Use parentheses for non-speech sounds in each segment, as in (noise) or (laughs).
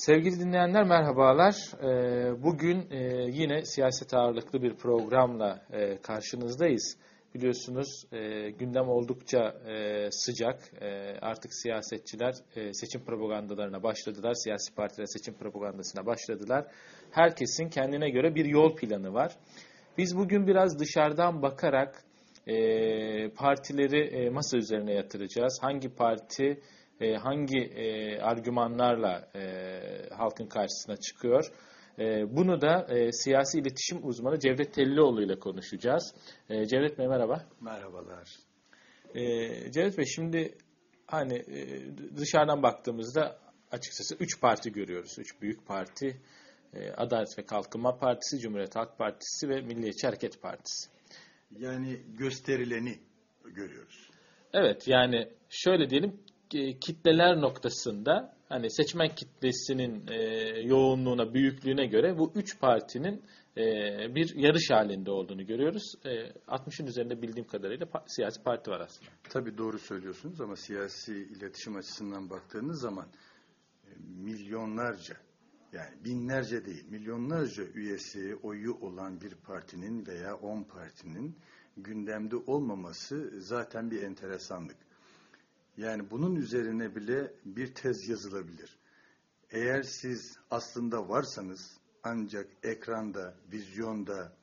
Sevgili dinleyenler merhabalar. Ee, bugün e, yine siyaset ağırlıklı bir programla e, karşınızdayız. Biliyorsunuz e, gündem oldukça sıcak. Artık siyasetçiler seçim propagandalarına başladılar. Siyasi partiler seçim propagandasına başladılar. Herkesin kendine göre bir yol planı var. Biz bugün biraz dışarıdan bakarak partileri masa üzerine yatıracağız. Hangi parti e, hangi e, argümanlarla e, halkın karşısına çıkıyor. E, bunu da e, siyasi iletişim uzmanı Cevdet Tellioğlu ile konuşacağız. E, Cevdet Bey merhaba. Merhabalar. E, Cevdet Bey şimdi hani e, dışarıdan baktığımızda açıkçası üç parti görüyoruz. Üç büyük parti. E, Adalet ve Kalkınma Partisi, Cumhuriyet Halk Partisi ve Milliyetçi Hareket Partisi. Yani gösterileni görüyoruz. Evet yani şöyle diyelim kitleler noktasında hani seçmen kitlesinin e, yoğunluğuna, büyüklüğüne göre bu üç partinin e, bir yarış halinde olduğunu görüyoruz. E, 60'ın üzerinde bildiğim kadarıyla pa siyasi parti var aslında. Tabii doğru söylüyorsunuz ama siyasi iletişim açısından baktığınız zaman e, milyonlarca yani binlerce değil milyonlarca üyesi oyu olan bir partinin veya on partinin gündemde olmaması zaten bir enteresanlık. Yani bunun üzerine bile bir tez yazılabilir. Eğer siz aslında varsanız ancak ekranda, vizyonda,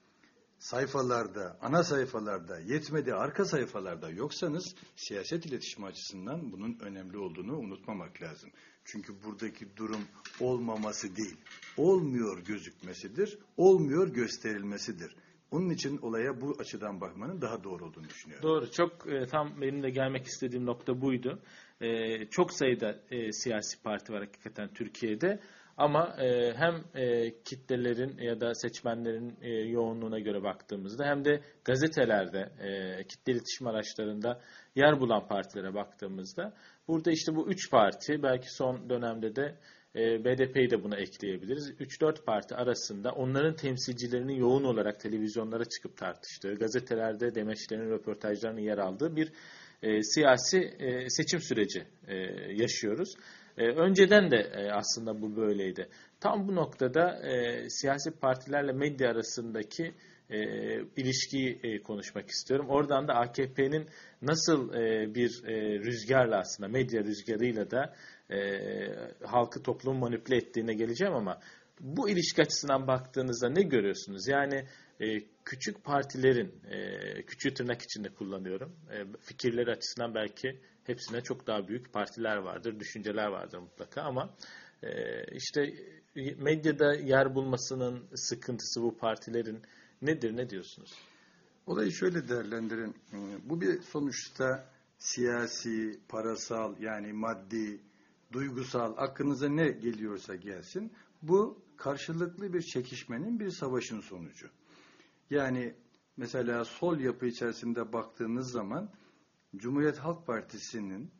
sayfalarda, ana sayfalarda, yetmedi arka sayfalarda yoksanız siyaset iletişimi açısından bunun önemli olduğunu unutmamak lazım. Çünkü buradaki durum olmaması değil, olmuyor gözükmesidir, olmuyor gösterilmesidir. Onun için olaya bu açıdan bakmanın daha doğru olduğunu düşünüyorum. Doğru. Çok e, tam benim de gelmek istediğim nokta buydu. E, çok sayıda e, siyasi parti var hakikaten Türkiye'de. Ama e, hem e, kitlelerin ya da seçmenlerin e, yoğunluğuna göre baktığımızda hem de gazetelerde, e, kitle iletişim araçlarında yer bulan partilere baktığımızda burada işte bu üç parti belki son dönemde de BDP'yi de buna ekleyebiliriz. 3-4 parti arasında onların temsilcilerinin yoğun olarak televizyonlara çıkıp tartıştığı, gazetelerde demeçlerin, röportajlarının yer aldığı bir e, siyasi e, seçim süreci e, yaşıyoruz. E, önceden de e, aslında bu böyleydi. Tam bu noktada e, siyasi partilerle medya arasındaki e, ilişkiyi e, konuşmak istiyorum. Oradan da AKP'nin nasıl e, bir e, rüzgarla aslında medya rüzgarıyla da e, halkı toplumu manipüle ettiğine geleceğim ama bu ilişki açısından baktığınızda ne görüyorsunuz? Yani e, küçük partilerin, e, küçük tırnak içinde kullanıyorum, e, fikirleri açısından belki hepsine çok daha büyük partiler vardır, düşünceler vardır mutlaka ama e, işte medyada yer bulmasının sıkıntısı bu partilerin nedir, ne diyorsunuz? Olayı şöyle değerlendirin. Bu bir sonuçta siyasi, parasal yani maddi duygusal, aklınıza ne geliyorsa gelsin, bu karşılıklı bir çekişmenin, bir savaşın sonucu. Yani mesela sol yapı içerisinde baktığınız zaman Cumhuriyet Halk Partisi'nin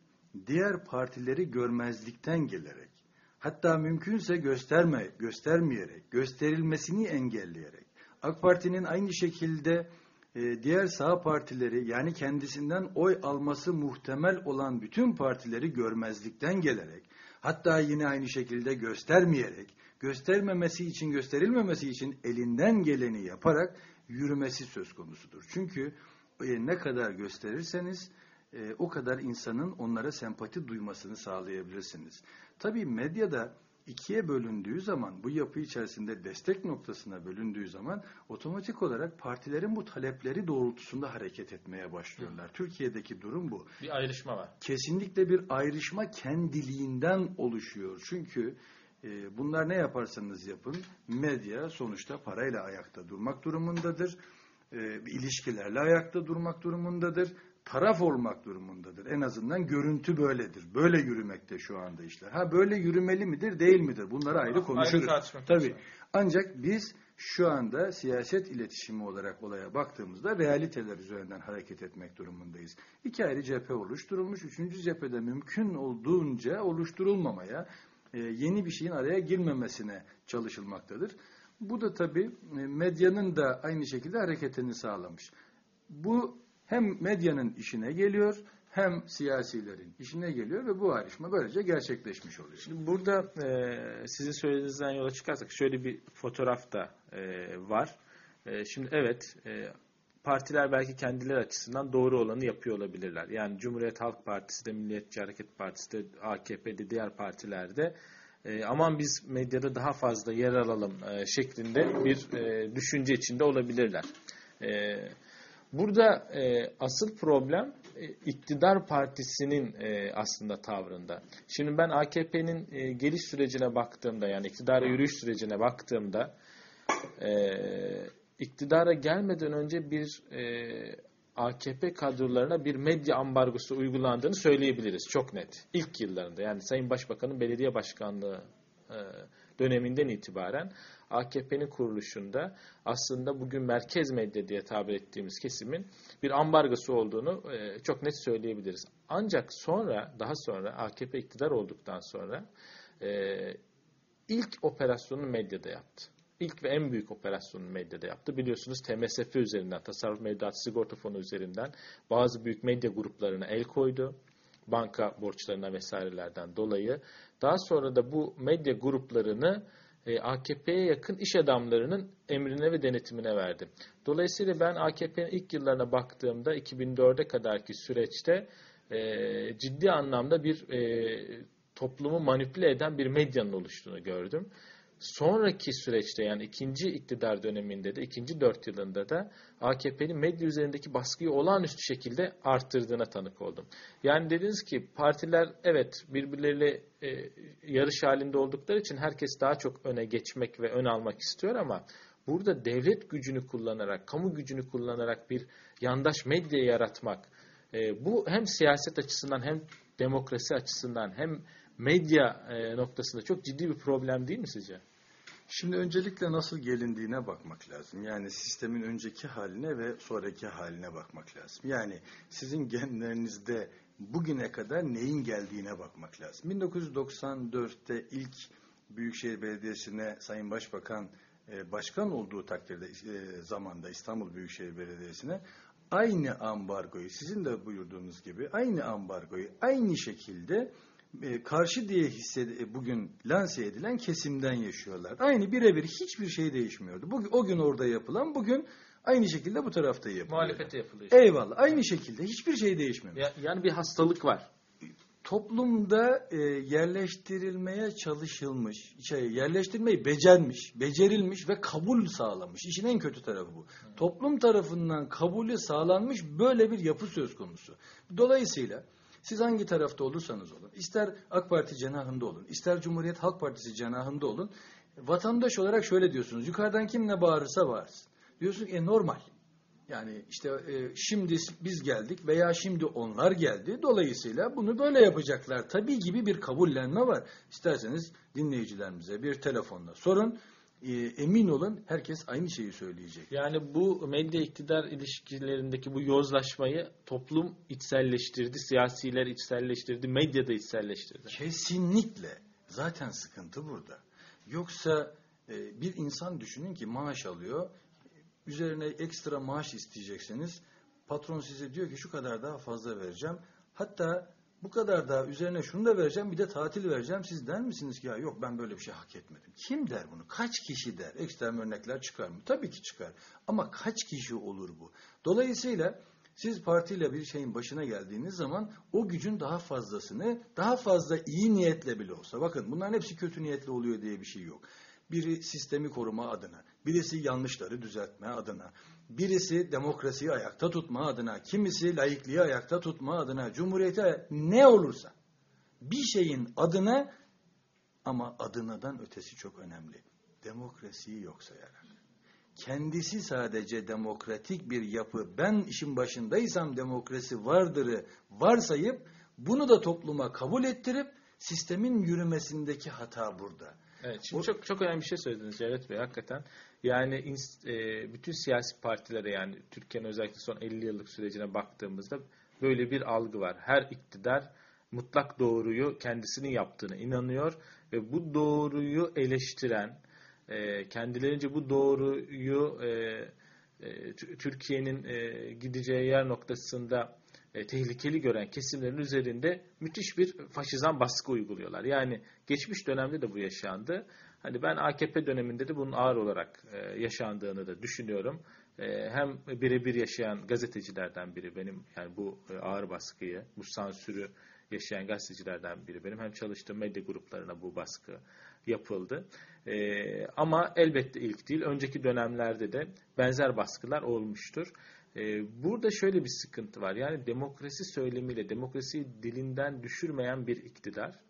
diğer partileri görmezlikten gelerek, hatta mümkünse gösterme, göstermeyerek, gösterilmesini engelleyerek, AK Parti'nin aynı şekilde e, diğer sağ partileri yani kendisinden oy alması muhtemel olan bütün partileri görmezlikten gelerek hatta yine aynı şekilde göstermeyerek göstermemesi için gösterilmemesi için elinden geleni yaparak yürümesi söz konusudur. Çünkü e, ne kadar gösterirseniz e, o kadar insanın onlara sempati duymasını sağlayabilirsiniz. Tabii medyada ikiye bölündüğü zaman, bu yapı içerisinde destek noktasına bölündüğü zaman otomatik olarak partilerin bu talepleri doğrultusunda hareket etmeye başlıyorlar. Hı. Türkiye'deki durum bu. Bir ayrışma var. Kesinlikle bir ayrışma kendiliğinden oluşuyor. Çünkü e, bunlar ne yaparsanız yapın, medya sonuçta parayla ayakta durmak durumundadır. E, ilişkilerle ayakta durmak durumundadır taraf olmak durumundadır. En azından görüntü böyledir. Böyle yürümekte şu anda işler. Ha böyle yürümeli midir, değil midir? Bunları ayrı konuşuruz. Ayrı Tabii. Ancak biz şu anda siyaset iletişimi olarak olaya baktığımızda realiteler üzerinden hareket etmek durumundayız. İki ayrı cephe oluşturulmuş. Üçüncü cephede mümkün olduğunca oluşturulmamaya, e, yeni bir şeyin araya girmemesine çalışılmaktadır. Bu da tabii e, medyanın da aynı şekilde hareketini sağlamış. Bu hem medyanın işine geliyor hem siyasilerin işine geliyor ve bu ayrışma böylece gerçekleşmiş oluyor. Şimdi burada e, sizin söylediğinizden yola çıkarsak şöyle bir fotoğraf da e, var. E, şimdi evet e, partiler belki kendileri açısından doğru olanı yapıyor olabilirler. Yani Cumhuriyet Halk Partisi de, Milliyetçi Hareket Partisi de, AKP'de, diğer partilerde e, aman biz medyada daha fazla yer alalım e, şeklinde bir e, düşünce içinde olabilirler. E, burada e, asıl problem e, iktidar partisinin e, aslında tavrında. Şimdi ben AKP'nin e, geliş sürecine baktığımda yani iktidara yürüyüş sürecine baktığımda e, iktidara gelmeden önce bir e, AKP kadrolarına bir medya ambargosu uygulandığını söyleyebiliriz. Çok net. İlk yıllarında yani Sayın Başbakan'ın belediye başkanlığı e, döneminden itibaren AKP'nin kuruluşunda aslında bugün merkez medya diye tabir ettiğimiz kesimin bir ambargosu olduğunu e, çok net söyleyebiliriz. Ancak sonra daha sonra AKP iktidar olduktan sonra e, ilk operasyonu medyada yaptı ilk ve en büyük operasyonu medyada yaptı. Biliyorsunuz TMSF üzerinden, Tasarruf Mevduat Sigorta Fonu üzerinden bazı büyük medya gruplarına el koydu. Banka borçlarına vesairelerden dolayı. Daha sonra da bu medya gruplarını AKP'ye yakın iş adamlarının emrine ve denetimine verdi. Dolayısıyla ben AKP'nin ilk yıllarına baktığımda 2004'e kadarki süreçte e, ciddi anlamda bir e, toplumu manipüle eden bir medyanın oluştuğunu gördüm. Sonraki süreçte yani ikinci iktidar döneminde de ikinci dört yılında da AKP'nin medya üzerindeki baskıyı olağanüstü şekilde arttırdığına tanık oldum. Yani dediniz ki partiler evet birbirleriyle e, yarış halinde oldukları için herkes daha çok öne geçmek ve ön almak istiyor ama burada devlet gücünü kullanarak, kamu gücünü kullanarak bir yandaş medya yaratmak e, bu hem siyaset açısından hem demokrasi açısından hem medya e, noktasında çok ciddi bir problem değil mi sizce? Şimdi öncelikle nasıl gelindiğine bakmak lazım. Yani sistemin önceki haline ve sonraki haline bakmak lazım. Yani sizin genlerinizde bugüne kadar neyin geldiğine bakmak lazım. 1994'te ilk Büyükşehir Belediyesi'ne Sayın Başbakan e, başkan olduğu takdirde e, zamanda İstanbul Büyükşehir Belediyesi'ne aynı ambargoyu sizin de buyurduğunuz gibi aynı ambargoyu aynı şekilde e, karşı diye hissed e, bugün lanse edilen kesimden yaşıyorlar. Aynı birebir hiçbir şey değişmiyordu. Bugün o gün orada yapılan bugün aynı şekilde bu tarafta yapılıyor. Muhalefete yapılıyor. Eyvallah. Aynı şekilde hiçbir şey değişmemiş. Ya, yani bir hastalık var. Toplumda e, yerleştirilmeye çalışılmış, şey, yerleştirmeyi becermiş, becerilmiş ve kabul sağlamış. İşin en kötü tarafı bu. Hı. Toplum tarafından kabulü sağlanmış böyle bir yapı söz konusu. Dolayısıyla siz hangi tarafta olursanız olun, ister AK Parti cenahında olun, ister Cumhuriyet Halk Partisi cenahında olun, vatandaş olarak şöyle diyorsunuz, yukarıdan kim ne bağırırsa bağırsın. Diyorsunuz ki e, normal. Yani işte e, şimdi biz geldik veya şimdi onlar geldi. Dolayısıyla bunu böyle yapacaklar. Tabii gibi bir kabullenme var. İsterseniz dinleyicilerimize bir telefonla sorun e, emin olun herkes aynı şeyi söyleyecek. Yani bu medya iktidar ilişkilerindeki bu yozlaşmayı toplum içselleştirdi, siyasiler içselleştirdi, medya da içselleştirdi. Kesinlikle. Zaten sıkıntı burada. Yoksa e, bir insan düşünün ki maaş alıyor, üzerine ekstra maaş isteyeceksiniz. Patron size diyor ki şu kadar daha fazla vereceğim. Hatta bu kadar da üzerine şunu da vereceğim bir de tatil vereceğim. Siz der misiniz ki ya yok ben böyle bir şey hak etmedim. Kim der bunu? Kaç kişi der? Ekstrem örnekler çıkar mı? Tabii ki çıkar. Ama kaç kişi olur bu? Dolayısıyla siz partiyle bir şeyin başına geldiğiniz zaman o gücün daha fazlasını daha fazla iyi niyetle bile olsa bakın bunların hepsi kötü niyetle oluyor diye bir şey yok. Biri sistemi koruma adına, birisi yanlışları düzeltme adına, birisi demokrasiyi ayakta tutma adına, kimisi laikliği ayakta tutma adına, cumhuriyete ne olursa bir şeyin adına ama adınadan ötesi çok önemli. Demokrasiyi yok sayarak. Kendisi sadece demokratik bir yapı, ben işin başındaysam demokrasi vardırı varsayıp bunu da topluma kabul ettirip sistemin yürümesindeki hata burada. Evet, şimdi o, çok çok önemli bir şey söylediniz Cevdet Bey hakikaten. Yani e, bütün siyasi partilere yani Türkiye'nin özellikle son 50 yıllık sürecine baktığımızda böyle bir algı var. Her iktidar mutlak doğruyu kendisinin yaptığını inanıyor ve bu doğruyu eleştiren, e, kendilerince bu doğruyu e, Türkiye'nin gideceği yer noktasında tehlikeli gören kesimlerin üzerinde müthiş bir faşizan baskı uyguluyorlar. Yani geçmiş dönemde de bu yaşandı. Hani ben AKP döneminde de bunun ağır olarak e, yaşandığını da düşünüyorum. E, hem birebir yaşayan gazetecilerden biri benim yani bu e, ağır baskıyı, bu sansürü yaşayan gazetecilerden biri benim. Hem çalıştığım medya gruplarına bu baskı yapıldı. E, ama elbette ilk değil. Önceki dönemlerde de benzer baskılar olmuştur. E, burada şöyle bir sıkıntı var. Yani demokrasi söylemiyle demokrasiyi dilinden düşürmeyen bir iktidar.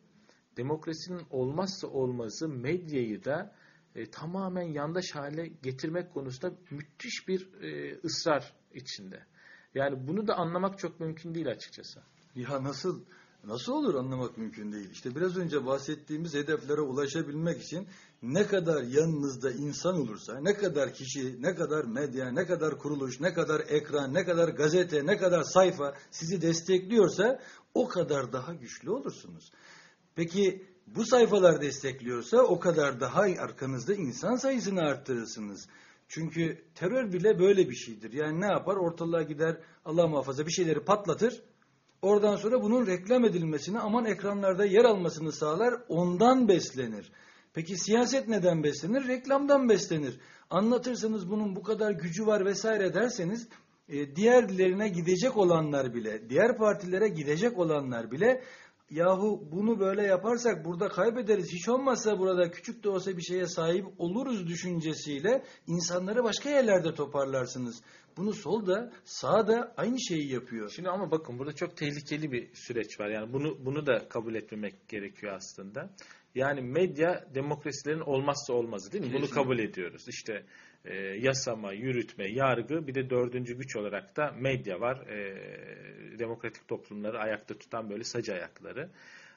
Demokrasinin olmazsa olmazı medyayı da e, tamamen yandaş hale getirmek konusunda müthiş bir e, ısrar içinde. Yani bunu da anlamak çok mümkün değil açıkçası. Ya nasıl nasıl olur anlamak mümkün değil. İşte biraz önce bahsettiğimiz hedeflere ulaşabilmek için ne kadar yanınızda insan olursa, ne kadar kişi, ne kadar medya, ne kadar kuruluş, ne kadar ekran, ne kadar gazete, ne kadar sayfa sizi destekliyorsa o kadar daha güçlü olursunuz. Peki bu sayfalar destekliyorsa o kadar daha arkanızda insan sayısını arttırırsınız. Çünkü terör bile böyle bir şeydir. Yani ne yapar? Ortalığa gider Allah muhafaza bir şeyleri patlatır. Oradan sonra bunun reklam edilmesini aman ekranlarda yer almasını sağlar. Ondan beslenir. Peki siyaset neden beslenir? Reklamdan beslenir. Anlatırsanız bunun bu kadar gücü var vesaire derseniz e, diğerlerine gidecek olanlar bile, diğer partilere gidecek olanlar bile yahu bunu böyle yaparsak burada kaybederiz. Hiç olmazsa burada küçük de olsa bir şeye sahip oluruz düşüncesiyle insanları başka yerlerde toparlarsınız. Bunu sol da sağ da aynı şeyi yapıyor. Şimdi ama bakın burada çok tehlikeli bir süreç var. Yani bunu bunu da kabul etmemek gerekiyor aslında. Yani medya demokrasilerin olmazsa olmazı değil mi? Bunu kabul ediyoruz. İşte e, yasama, yürütme, yargı bir de dördüncü güç olarak da medya var. E, demokratik toplumları ayakta tutan böyle sac ayakları.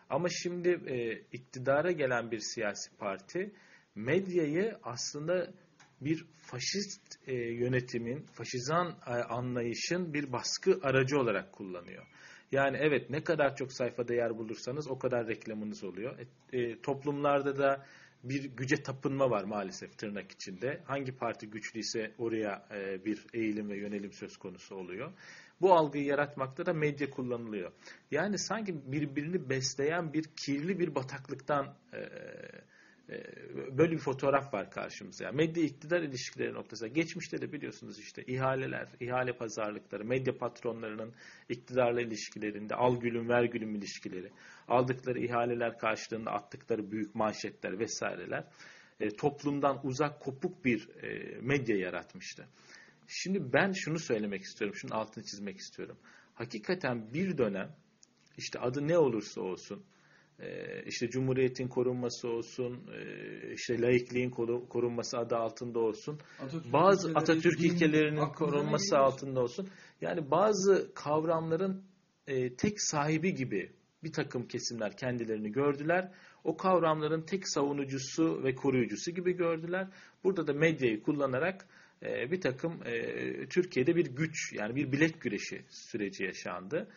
Ama şimdi e, iktidara gelen bir siyasi parti medyayı aslında bir faşist yönetimin, faşizan anlayışın bir baskı aracı olarak kullanıyor. Yani evet ne kadar çok sayfada yer bulursanız o kadar reklamınız oluyor. E, toplumlarda da bir güce tapınma var maalesef tırnak içinde. Hangi parti güçlüyse oraya e, bir eğilim ve yönelim söz konusu oluyor. Bu algıyı yaratmakta da medya kullanılıyor. Yani sanki birbirini besleyen bir kirli bir bataklıktan e, böyle bir fotoğraf var karşımıza. Yani medya iktidar ilişkileri noktasında. Geçmişte de biliyorsunuz işte ihaleler, ihale pazarlıkları, medya patronlarının iktidarla ilişkilerinde al gülüm ver gülüm ilişkileri, aldıkları ihaleler karşılığında attıkları büyük manşetler vesaireler e, toplumdan uzak kopuk bir e, medya yaratmıştı. Şimdi ben şunu söylemek istiyorum, şunun altını çizmek istiyorum. Hakikaten bir dönem işte adı ne olursa olsun ee, işte Cumhuriyet'in korunması olsun, e, işte laikliğin korunması adı altında olsun, Atatürk bazı Atatürk ilkelerinin korunması altında olsun. Yani bazı kavramların e, tek sahibi gibi bir takım kesimler kendilerini gördüler. O kavramların tek savunucusu ve koruyucusu gibi gördüler. Burada da medyayı kullanarak e, bir takım Türkiye'de bir güç yani bir bilek güreşi süreci yaşandı.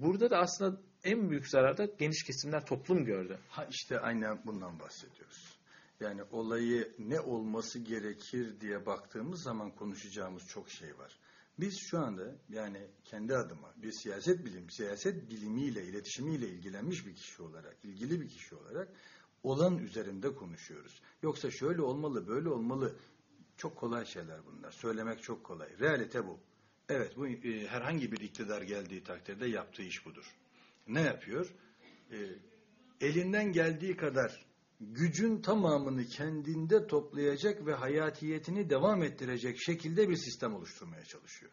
Burada da aslında en büyük zararda geniş kesimler toplum gördü. Ha işte aynen bundan bahsediyoruz. Yani olayı ne olması gerekir diye baktığımız zaman konuşacağımız çok şey var. Biz şu anda yani kendi adıma bir siyaset bilim, siyaset bilimiyle, iletişimiyle ilgilenmiş bir kişi olarak, ilgili bir kişi olarak olan üzerinde konuşuyoruz. Yoksa şöyle olmalı, böyle olmalı. Çok kolay şeyler bunlar. Söylemek çok kolay. Realite bu. Evet, bu e, herhangi bir iktidar geldiği takdirde yaptığı iş budur ne yapıyor? E, elinden geldiği kadar gücün tamamını kendinde toplayacak ve hayatiyetini devam ettirecek şekilde bir sistem oluşturmaya çalışıyor.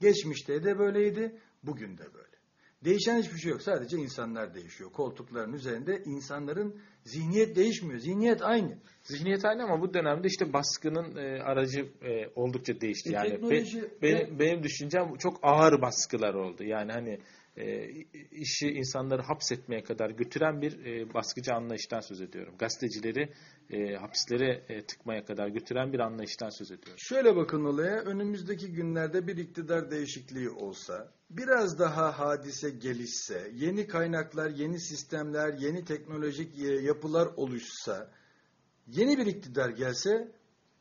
Geçmişte de böyleydi, bugün de böyle. Değişen hiçbir şey yok. Sadece insanlar değişiyor. Koltukların üzerinde insanların zihniyet değişmiyor. Zihniyet aynı. Zihniyet aynı ama bu dönemde işte baskının e, aracı e, oldukça değişti. E, yani teknoloji, be, benim, benim düşüncem çok ağır baskılar oldu. Yani hani e, işi insanları hapsetmeye kadar götüren bir e, baskıcı anlayıştan söz ediyorum. Gazetecileri e, hapislere e, tıkmaya kadar götüren bir anlayıştan söz ediyorum. Şöyle bakın olaya önümüzdeki günlerde bir iktidar değişikliği olsa, biraz daha hadise gelişse, yeni kaynaklar, yeni sistemler, yeni teknolojik e, yapılar oluşsa, yeni bir iktidar gelse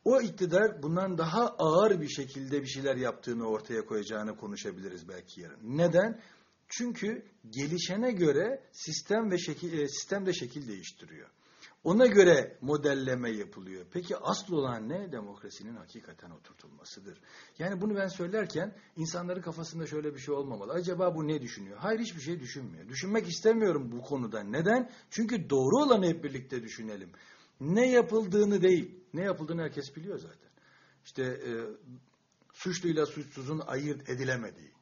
O iktidar bundan daha ağır bir şekilde bir şeyler yaptığını ortaya koyacağını konuşabiliriz belki yarın. Neden? Çünkü gelişene göre sistem ve şekil, e, sistem de şekil değiştiriyor. Ona göre modelleme yapılıyor. Peki asıl olan ne? Demokrasinin hakikaten oturtulmasıdır. Yani bunu ben söylerken insanların kafasında şöyle bir şey olmamalı. Acaba bu ne düşünüyor? Hayır hiçbir şey düşünmüyor. Düşünmek istemiyorum bu konuda. Neden? Çünkü doğru olanı hep birlikte düşünelim. Ne yapıldığını değil. Ne yapıldığını herkes biliyor zaten. İşte e, suçluyla suçsuzun ayırt edilemediği.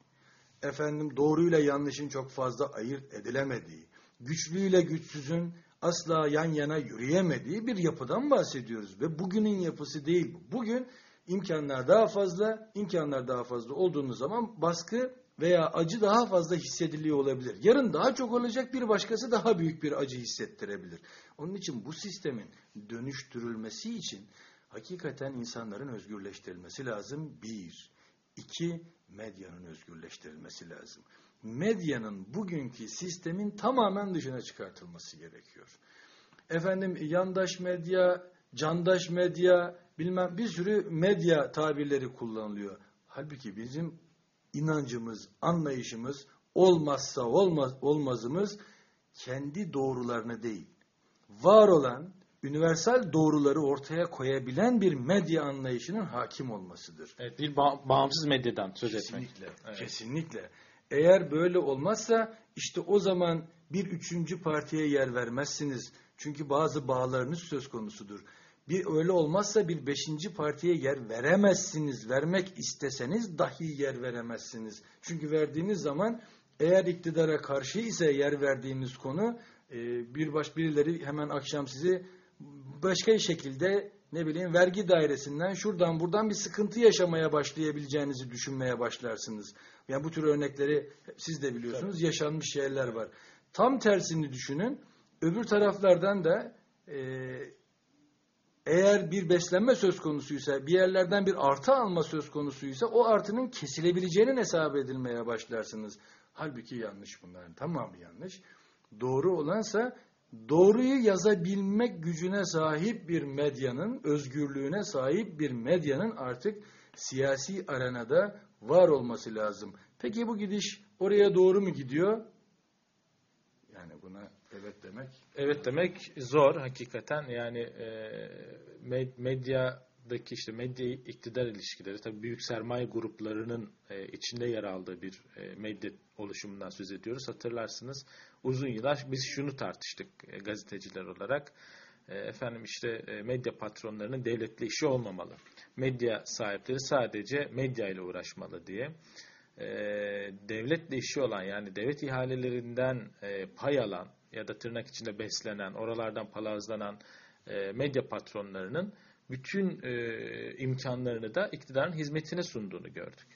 Efendim doğruyla yanlışın çok fazla ayırt edilemediği. Güçlüyle güçsüzün asla yan yana yürüyemediği bir yapıdan bahsediyoruz. Ve bugünün yapısı değil bu. Bugün imkanlar daha fazla, imkanlar daha fazla olduğunuz zaman baskı veya acı daha fazla hissediliyor olabilir. Yarın daha çok olacak bir başkası daha büyük bir acı hissettirebilir. Onun için bu sistemin dönüştürülmesi için hakikaten insanların özgürleştirilmesi lazım. Bir. iki medyanın özgürleştirilmesi lazım medyanın bugünkü sistemin tamamen dışına çıkartılması gerekiyor. Efendim yandaş medya, candaş medya, bilmem bir sürü medya tabirleri kullanılıyor. Halbuki bizim inancımız, anlayışımız olmazsa olmaz olmazımız kendi doğrularını değil, var olan universal doğruları ortaya koyabilen bir medya anlayışının hakim olmasıdır. Evet, bir ba bağımsız medyadan söz kesinlikle, etmek. Evet. Kesinlikle. Eğer böyle olmazsa işte o zaman bir üçüncü partiye yer vermezsiniz. Çünkü bazı bağlarınız söz konusudur. Bir öyle olmazsa bir beşinci partiye yer veremezsiniz. Vermek isteseniz dahi yer veremezsiniz. Çünkü verdiğiniz zaman eğer iktidara karşı ise yer verdiğiniz konu bir baş birileri hemen akşam sizi başka şekilde ne bileyim vergi dairesinden şuradan buradan bir sıkıntı yaşamaya başlayabileceğinizi düşünmeye başlarsınız. Yani bu tür örnekleri siz de biliyorsunuz Tabii. yaşanmış şeyler var. Tam tersini düşünün. Öbür taraflardan da e, eğer bir beslenme söz konusuysa, bir yerlerden bir artı alma söz konusuysa o artının kesilebileceğinin hesap edilmeye başlarsınız. Halbuki yanlış bunların tamamı yanlış. Doğru olansa doğruyu yazabilmek gücüne sahip bir medyanın, özgürlüğüne sahip bir medyanın artık siyasi arenada var olması lazım. Peki bu gidiş oraya doğru mu gidiyor? Yani buna evet demek. Evet demek zor hakikaten. Yani e, medyadaki işte medya iktidar ilişkileri tabii büyük sermaye gruplarının e, içinde yer aldığı bir e, medya oluşumundan söz ediyoruz. Hatırlarsınız uzun yıllar biz şunu tartıştık e, gazeteciler olarak. E, efendim işte e, medya patronlarının devletle işi olmamalı. Medya sahipleri sadece medya ile uğraşmalı diye. E, devletle işi olan yani devlet ihalelerinden pay alan ya da tırnak içinde beslenen, oralardan palazlanan medya patronlarının bütün imkanlarını da iktidarın hizmetine sunduğunu gördük.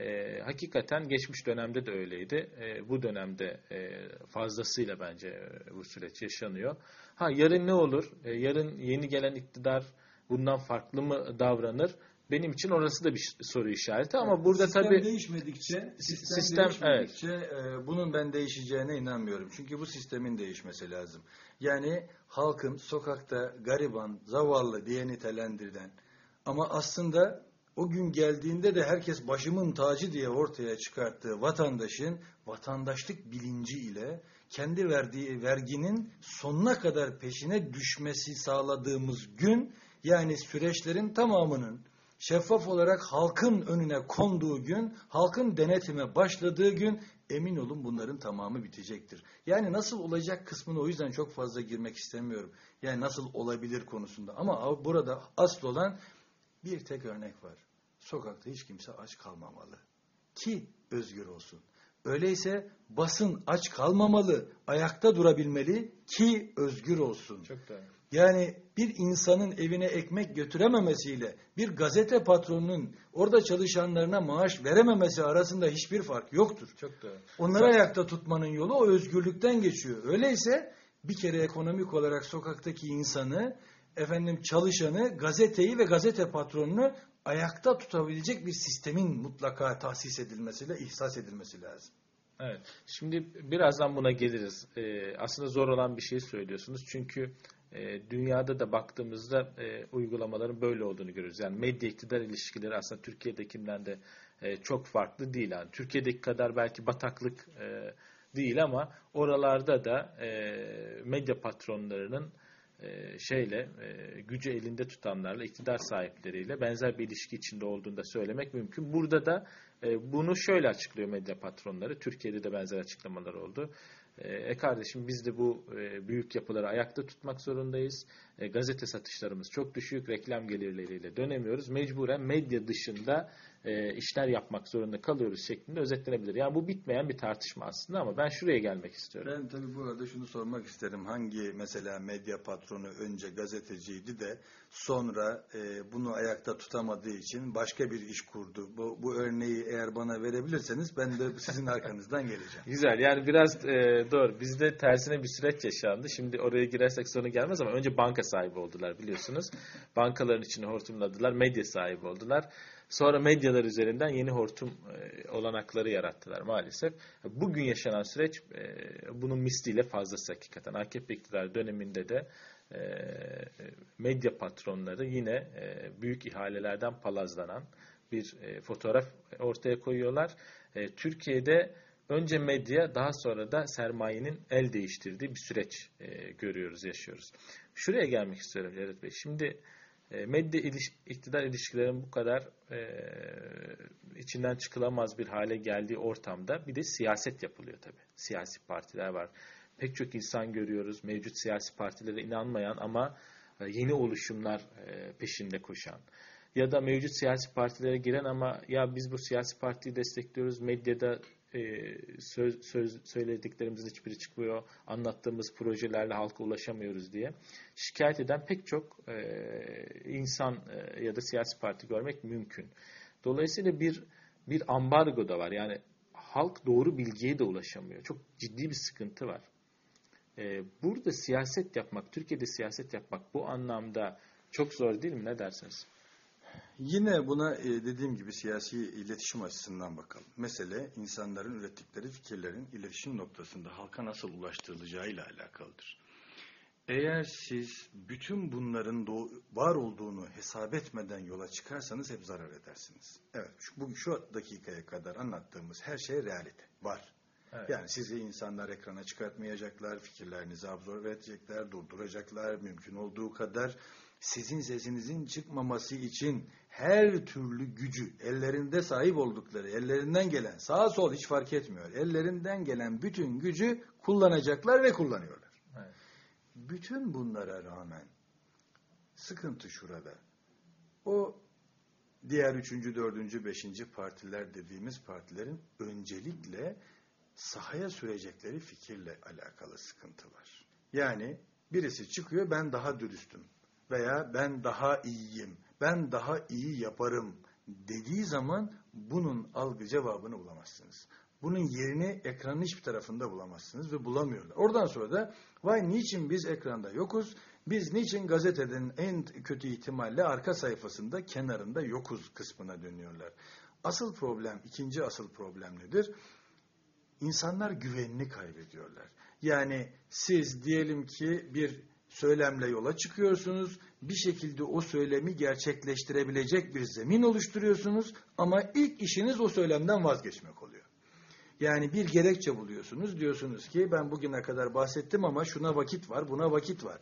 E, hakikaten geçmiş dönemde de öyleydi. E, bu dönemde e, fazlasıyla bence e, bu süreç yaşanıyor. Ha yarın ne olur? E, yarın yeni gelen iktidar bundan farklı mı davranır? Benim için orası da bir soru işareti ama evet, burada sistem tabii değişmedikçe sistem, sistem değişmedikçe evet. e, bunun ben değişeceğine inanmıyorum. Çünkü bu sistemin değişmesi lazım. Yani halkın sokakta gariban, zavallı diye nitelendirilen ama aslında o gün geldiğinde de herkes başımın tacı diye ortaya çıkarttığı vatandaşın vatandaşlık bilinci ile kendi verdiği verginin sonuna kadar peşine düşmesi sağladığımız gün yani süreçlerin tamamının şeffaf olarak halkın önüne konduğu gün, halkın denetime başladığı gün emin olun bunların tamamı bitecektir. Yani nasıl olacak kısmını o yüzden çok fazla girmek istemiyorum. Yani nasıl olabilir konusunda. Ama burada asıl olan bir tek örnek var. Sokakta hiç kimse aç kalmamalı. Ki özgür olsun. Öyleyse basın aç kalmamalı, ayakta durabilmeli ki özgür olsun. Çok doğru. Yani bir insanın evine ekmek götürememesiyle bir gazete patronunun orada çalışanlarına maaş verememesi arasında hiçbir fark yoktur. Çok doğru. Onları Zaten... ayakta tutmanın yolu o özgürlükten geçiyor. Öyleyse bir kere ekonomik olarak sokaktaki insanı efendim çalışanı, gazeteyi ve gazete patronunu ayakta tutabilecek bir sistemin mutlaka tahsis edilmesiyle ihsas edilmesi lazım. Evet. Şimdi birazdan buna geliriz. Ee, aslında zor olan bir şey söylüyorsunuz. Çünkü e, dünyada da baktığımızda e, uygulamaların böyle olduğunu görüyoruz. Yani medya iktidar ilişkileri aslında Türkiye'dekinden de e, çok farklı değil. Yani Türkiye'deki kadar belki bataklık değil ama oralarda da medya patronlarının şeyle gücü elinde tutanlarla iktidar sahipleriyle benzer bir ilişki içinde olduğunu da söylemek mümkün. Burada da bunu şöyle açıklıyor medya patronları. Türkiye'de de benzer açıklamalar oldu. E kardeşim biz de bu e, büyük yapıları ayakta tutmak zorundayız. E, gazete satışlarımız çok düşük, reklam gelirleriyle dönemiyoruz. Mecburen medya dışında e, işler yapmak zorunda kalıyoruz şeklinde özetlenebilir. Yani bu bitmeyen bir tartışma aslında ama ben şuraya gelmek istiyorum. Ben tabii bu arada şunu sormak isterim. Hangi mesela medya patronu önce gazeteciydi de sonra e, bunu ayakta tutamadığı için başka bir iş kurdu. Bu, bu örneği eğer bana verebilirseniz ben de sizin (laughs) arkanızdan geleceğim. Güzel yani biraz e, doğru. Bizde tersine bir süreç yaşandı. Şimdi oraya girersek sonu gelmez ama önce banka sahibi oldular biliyorsunuz. Bankaların içine hortumladılar. Medya sahibi oldular. Sonra medyalar üzerinden yeni hortum e, olanakları yarattılar maalesef. Bugün yaşanan süreç e, bunun misliyle fazlası hakikaten. AKP iktidar döneminde de e, medya patronları yine büyük ihalelerden palazlanan bir fotoğraf ortaya koyuyorlar. Türkiye'de önce medya daha sonra da sermayenin el değiştirdiği bir süreç görüyoruz, yaşıyoruz. Şuraya gelmek istiyorum Cevdet Bey. Şimdi e, medya iliş, iktidar ilişkilerinin bu kadar e, içinden çıkılamaz bir hale geldiği ortamda bir de siyaset yapılıyor tabi. Siyasi partiler var. Pek çok insan görüyoruz mevcut siyasi partilere inanmayan ama e, yeni oluşumlar e, peşinde koşan. Ya da mevcut siyasi partilere giren ama ya biz bu siyasi partiyi destekliyoruz medyada e, söz, söz söylediklerimizin hiçbiri çıkmıyor, anlattığımız projelerle halka ulaşamıyoruz diye şikayet eden pek çok e, insan e, ya da siyasi parti görmek mümkün. Dolayısıyla bir bir ambargo da var. Yani halk doğru bilgiye de ulaşamıyor. Çok ciddi bir sıkıntı var. E, burada siyaset yapmak, Türkiye'de siyaset yapmak bu anlamda çok zor değil mi? Ne dersiniz? Yine buna e, dediğim gibi siyasi iletişim açısından bakalım. Mesele insanların ürettikleri fikirlerin iletişim noktasında halka nasıl ulaştırılacağıyla alakalıdır. Eğer siz bütün bunların var olduğunu hesap etmeden yola çıkarsanız hep zarar edersiniz. Evet, şu, bugün şu dakikaya kadar anlattığımız her şey realite, var. Evet. Yani sizi insanlar ekrana çıkartmayacaklar, fikirlerinizi absorbe edecekler, durduracaklar, mümkün olduğu kadar sizin sesinizin çıkmaması için her türlü gücü ellerinde sahip oldukları, ellerinden gelen sağ sol hiç fark etmiyor. Ellerinden gelen bütün gücü kullanacaklar ve kullanıyorlar. Evet. Bütün bunlara rağmen sıkıntı şurada. O diğer üçüncü, dördüncü, beşinci partiler dediğimiz partilerin öncelikle sahaya sürecekleri fikirle alakalı sıkıntı var. Yani birisi çıkıyor ben daha dürüstüm veya ben daha iyiyim, ben daha iyi yaparım dediği zaman bunun algı cevabını bulamazsınız. Bunun yerini ekranın hiçbir tarafında bulamazsınız ve bulamıyorlar. Oradan sonra da vay niçin biz ekranda yokuz, biz niçin gazetenin en kötü ihtimalle arka sayfasında kenarında yokuz kısmına dönüyorlar. Asıl problem, ikinci asıl problem nedir? İnsanlar güvenini kaybediyorlar. Yani siz diyelim ki bir söylemle yola çıkıyorsunuz. Bir şekilde o söylemi gerçekleştirebilecek bir zemin oluşturuyorsunuz ama ilk işiniz o söylemden vazgeçmek oluyor. Yani bir gerekçe buluyorsunuz. Diyorsunuz ki ben bugüne kadar bahsettim ama şuna vakit var, buna vakit var.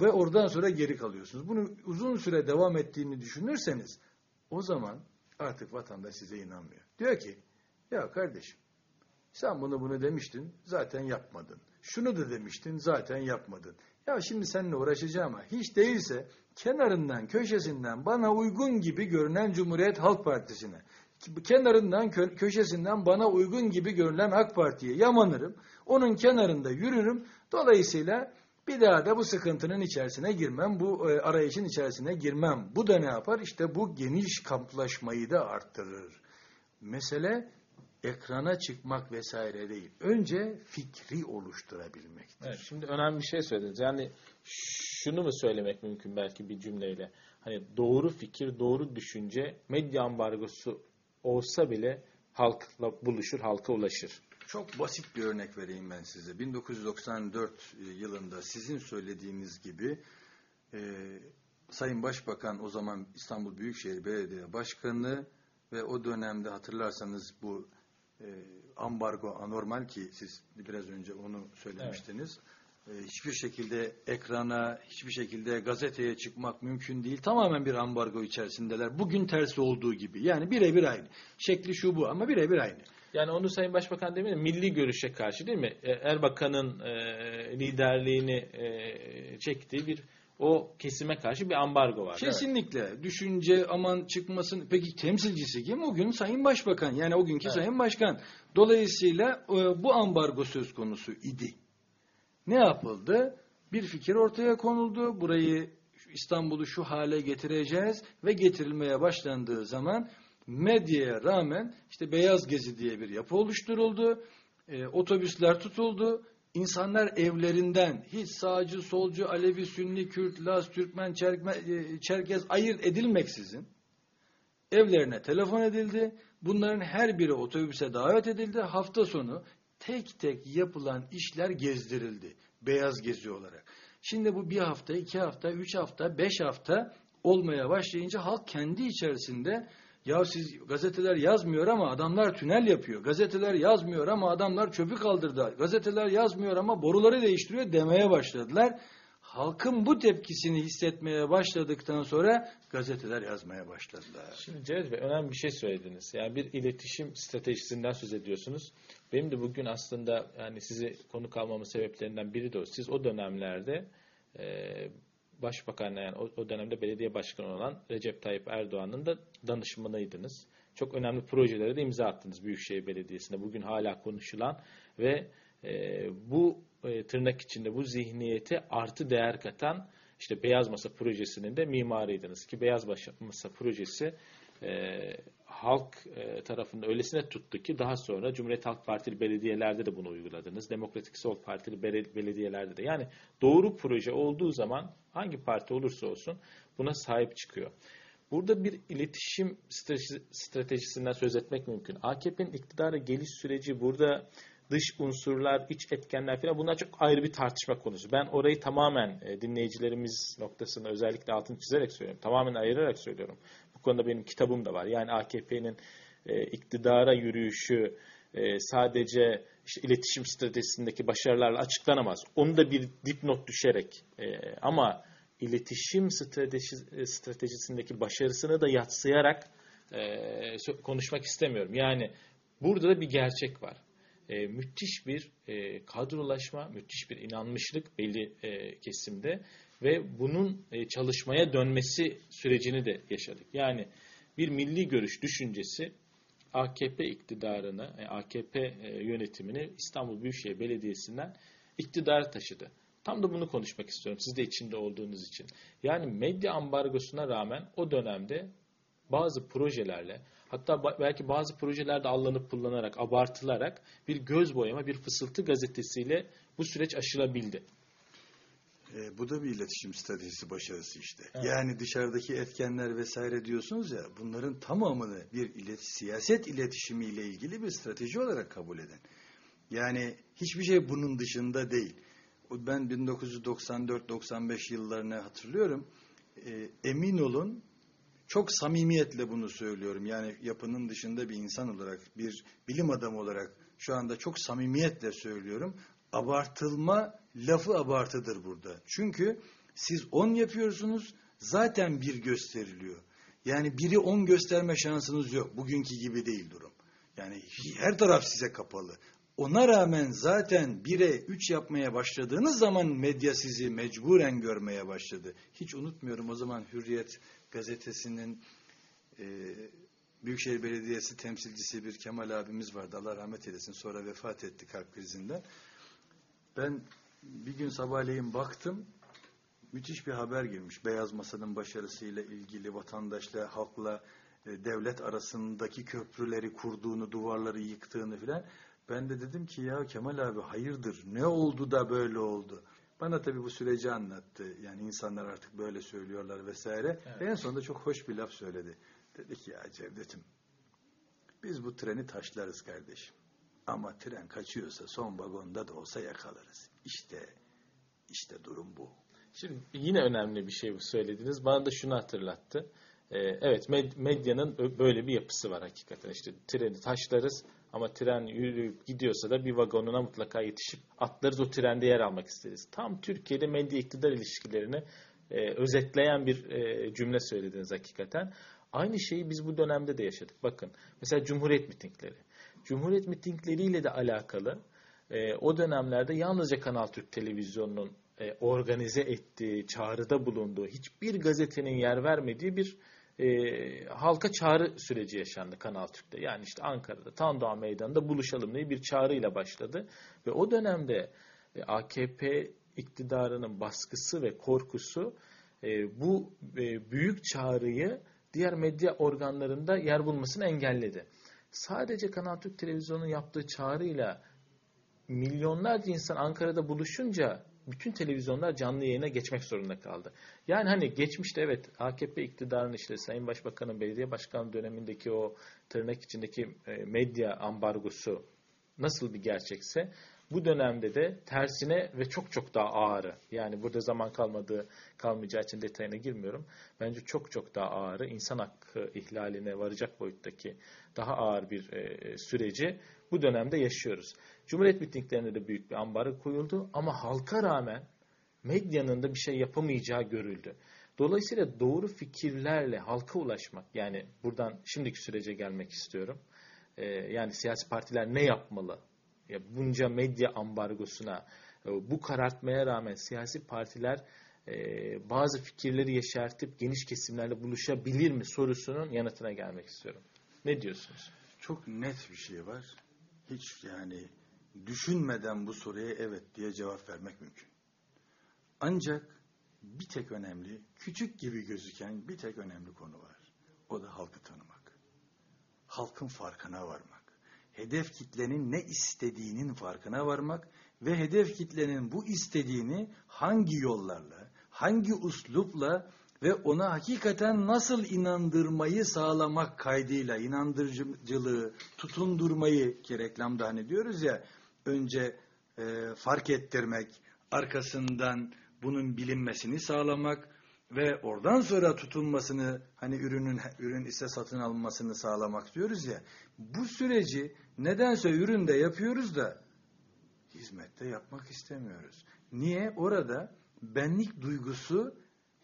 Ve oradan sonra geri kalıyorsunuz. Bunu uzun süre devam ettiğini düşünürseniz o zaman artık vatandaş size inanmıyor. Diyor ki ya kardeşim sen bunu bunu demiştin zaten yapmadın. Şunu da demiştin zaten yapmadın. Ya şimdi seninle uğraşacağım ama hiç değilse kenarından, köşesinden bana uygun gibi görünen Cumhuriyet Halk Partisi'ne, kenarından, köşesinden bana uygun gibi görünen AK Parti'ye yamanırım. Onun kenarında yürürüm. Dolayısıyla bir daha da bu sıkıntının içerisine girmem, bu e, arayışın içerisine girmem. Bu da ne yapar? İşte bu geniş kamplaşmayı da arttırır. Mesele ekrana çıkmak vesaire değil. Önce fikri oluşturabilmektir. Evet, şimdi önemli bir şey söylediniz. Yani şunu mu söylemek mümkün belki bir cümleyle? Hani doğru fikir, doğru düşünce medya ambargosu olsa bile halkla buluşur, halka ulaşır. Çok basit bir örnek vereyim ben size. 1994 yılında sizin söylediğiniz gibi e, Sayın Başbakan o zaman İstanbul Büyükşehir Belediye Başkanı ve o dönemde hatırlarsanız bu e, ambargo anormal ki siz biraz önce onu söylemiştiniz. Evet. E, hiçbir şekilde ekrana, hiçbir şekilde gazeteye çıkmak mümkün değil. Tamamen bir ambargo içerisindeler. Bugün tersi olduğu gibi. Yani birebir aynı. Şekli şu bu ama birebir aynı. Yani onu Sayın Başbakan demin milli görüşe karşı değil mi? E, Erbakan'ın e, liderliğini e, çektiği bir o kesime karşı bir ambargo var. Kesinlikle. Evet. Düşünce aman çıkmasın. Peki temsilcisi kim? O gün Sayın Başbakan. Yani o günkü evet. Sayın Başkan. Dolayısıyla e, bu ambargo söz konusu idi. Ne yapıldı? Bir fikir ortaya konuldu. Burayı İstanbul'u şu hale getireceğiz ve getirilmeye başlandığı zaman medyaya rağmen işte Beyaz Gezi diye bir yapı oluşturuldu. E, otobüsler tutuldu. İnsanlar evlerinden hiç sağcı, solcu, Alevi, Sünni, Kürt, Laz, Türkmen, Çerkme, e, Çerkez ayırt edilmeksizin evlerine telefon edildi. Bunların her biri otobüse davet edildi. Hafta sonu tek tek yapılan işler gezdirildi. Beyaz gezi olarak. Şimdi bu bir hafta, iki hafta, üç hafta, beş hafta olmaya başlayınca halk kendi içerisinde ya siz gazeteler yazmıyor ama adamlar tünel yapıyor. Gazeteler yazmıyor ama adamlar çöpü kaldırdı. Gazeteler yazmıyor ama boruları değiştiriyor demeye başladılar. Halkın bu tepkisini hissetmeye başladıktan sonra gazeteler yazmaya başladılar. Şimdi Cevdet Bey önemli bir şey söylediniz. Yani bir iletişim stratejisinden söz ediyorsunuz. Benim de bugün aslında yani sizi konu kalmamın sebeplerinden biri de o. Siz o dönemlerde e, Başbakan yani o, o dönemde belediye başkanı olan Recep Tayyip Erdoğan'ın da danışmanıydınız. Çok önemli projelere de imza attınız Büyükşehir Belediyesi'nde. Bugün hala konuşulan ve e, bu e, tırnak içinde bu zihniyeti artı değer katan işte Beyaz Masa projesinin de mimarıydınız ki Beyaz Masa projesi e, halk e, tarafında öylesine tuttu ki daha sonra Cumhuriyet Halk Partili belediyelerde de bunu uyguladınız. Demokratik Sol Partili belediyelerde de. Yani doğru proje olduğu zaman hangi parti olursa olsun buna sahip çıkıyor. Burada bir iletişim stratejisinden söz etmek mümkün. AKP'nin iktidara geliş süreci burada dış unsurlar, iç etkenler falan bunlar çok ayrı bir tartışma konusu. Ben orayı tamamen e, dinleyicilerimiz noktasında özellikle altını çizerek söylüyorum. Tamamen ayırarak söylüyorum. Konuda benim kitabım da var. Yani AKP'nin e, iktidara yürüyüşü e, sadece işte iletişim stratejisindeki başarılarla açıklanamaz. Onu da bir dipnot düşerek ama iletişim stratejisi, stratejisindeki başarısını da yatsıyarak konuşmak istemiyorum. Yani burada da bir gerçek var e, müthiş bir e, kadrolaşma, müthiş bir inanmışlık belli e, kesimde ve bunun e, çalışmaya dönmesi sürecini de yaşadık. Yani bir milli görüş düşüncesi AKP iktidarını, e, AKP e, yönetimini İstanbul Büyükşehir Belediyesi'nden iktidar taşıdı. Tam da bunu konuşmak istiyorum siz de içinde olduğunuz için. Yani medya ambargosuna rağmen o dönemde bazı projelerle Hatta belki bazı projelerde allanıp kullanarak, abartılarak bir göz boyama, bir fısıltı gazetesiyle bu süreç aşılabildi. E, bu da bir iletişim stratejisi başarısı işte. Evet. Yani dışarıdaki etkenler vesaire diyorsunuz ya bunların tamamını bir ilet siyaset iletişimiyle ilgili bir strateji olarak kabul eden. Yani hiçbir şey bunun dışında değil. Ben 1994-95 yıllarını hatırlıyorum. E, emin olun çok samimiyetle bunu söylüyorum. Yani yapının dışında bir insan olarak, bir bilim adamı olarak şu anda çok samimiyetle söylüyorum. Abartılma lafı abartıdır burada. Çünkü siz on yapıyorsunuz, zaten bir gösteriliyor. Yani biri on gösterme şansınız yok. Bugünkü gibi değil durum. Yani her taraf size kapalı. Ona rağmen zaten bire üç yapmaya başladığınız zaman medya sizi mecburen görmeye başladı. Hiç unutmuyorum o zaman Hürriyet gazetesinin e, Büyükşehir Belediyesi temsilcisi bir Kemal abimiz vardı. Allah rahmet eylesin. Sonra vefat etti kalp krizinden. Ben bir gün sabahleyin baktım. Müthiş bir haber girmiş. Beyaz Masa'nın başarısıyla ilgili vatandaşla, halkla, e, devlet arasındaki köprüleri kurduğunu, duvarları yıktığını filan. Ben de dedim ki ya Kemal abi hayırdır ne oldu da böyle oldu. Bana tabii bu süreci anlattı. Yani insanlar artık böyle söylüyorlar vesaire. Evet. En sonunda çok hoş bir laf söyledi. Dedi ki ya Cevdet'im biz bu treni taşlarız kardeşim. Ama tren kaçıyorsa son vagonda da olsa yakalarız. İşte işte durum bu. Şimdi yine önemli bir şey söylediniz. Bana da şunu hatırlattı. Ee, evet medyanın böyle bir yapısı var hakikaten. İşte treni taşlarız ama tren yürüyüp gidiyorsa da bir vagonuna mutlaka yetişip atlarız o trende yer almak isteriz. Tam Türkiye'de medya iktidar ilişkilerini e, özetleyen bir e, cümle söylediniz hakikaten. Aynı şeyi biz bu dönemde de yaşadık. Bakın mesela Cumhuriyet mitingleri. Cumhuriyet mitingleriyle de alakalı e, o dönemlerde yalnızca Kanal Türk Televizyonu'nun e, organize ettiği, çağrıda bulunduğu, hiçbir gazetenin yer vermediği bir e, halka çağrı süreci yaşandı Kanal Türk'te. Yani işte Ankara'da Tandoğan Meydanı'nda buluşalım diye bir çağrıyla başladı. Ve o dönemde e, AKP iktidarının baskısı ve korkusu e, bu e, büyük çağrıyı diğer medya organlarında yer bulmasını engelledi. Sadece Kanal Türk Televizyonu'nun yaptığı çağrıyla milyonlarca insan Ankara'da buluşunca bütün televizyonlar canlı yayına geçmek zorunda kaldı. Yani hani geçmişte evet AKP iktidarının işte Sayın Başbakan'ın belediye başkanı dönemindeki o tırnak içindeki e, medya ambargosu nasıl bir gerçekse bu dönemde de tersine ve çok çok daha ağırı yani burada zaman kalmadığı kalmayacağı için detayına girmiyorum. Bence çok çok daha ağırı insan hakkı ihlaline varacak boyuttaki daha ağır bir e, süreci bu dönemde yaşıyoruz. Cumhuriyet mitinglerinde de büyük bir ambargo koyuldu ama halka rağmen medyanın da bir şey yapamayacağı görüldü. Dolayısıyla doğru fikirlerle halka ulaşmak yani buradan şimdiki sürece gelmek istiyorum. Ee, yani siyasi partiler ne yapmalı? Ya bunca medya ambargosuna, e, bu karartmaya rağmen siyasi partiler e, bazı fikirleri yeşertip geniş kesimlerle buluşabilir mi sorusunun yanıtına gelmek istiyorum. Ne diyorsunuz? Çok net bir şey var. Hiç yani düşünmeden bu soruya evet diye cevap vermek mümkün. Ancak bir tek önemli, küçük gibi gözüken bir tek önemli konu var. O da halkı tanımak. Halkın farkına varmak. Hedef kitlenin ne istediğinin farkına varmak ve hedef kitlenin bu istediğini hangi yollarla, hangi uslupla ve ona hakikaten nasıl inandırmayı sağlamak kaydıyla inandırıcılığı, tutundurmayı ki reklamda hani diyoruz ya önce e, fark ettirmek, arkasından bunun bilinmesini sağlamak ve oradan sonra tutulmasını hani ürünün ürün ise satın alınmasını sağlamak diyoruz ya. Bu süreci nedense üründe yapıyoruz da hizmette yapmak istemiyoruz. Niye? Orada benlik duygusu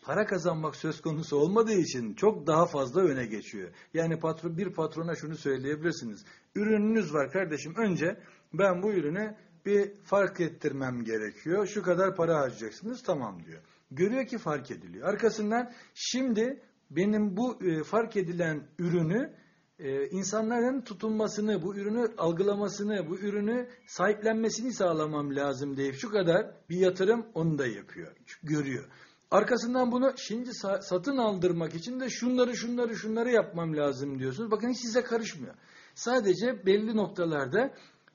para kazanmak söz konusu olmadığı için çok daha fazla öne geçiyor. Yani patron, bir patrona şunu söyleyebilirsiniz. Ürününüz var kardeşim önce ben bu ürüne bir fark ettirmem gerekiyor. Şu kadar para harcayacaksınız tamam diyor. Görüyor ki fark ediliyor. Arkasından şimdi benim bu e, fark edilen ürünü e, insanların tutunmasını, bu ürünü algılamasını, bu ürünü sahiplenmesini sağlamam lazım deyip şu kadar bir yatırım onu da yapıyor. Görüyor. Arkasından bunu şimdi satın aldırmak için de şunları şunları şunları yapmam lazım diyorsunuz. Bakın hiç size karışmıyor. Sadece belli noktalarda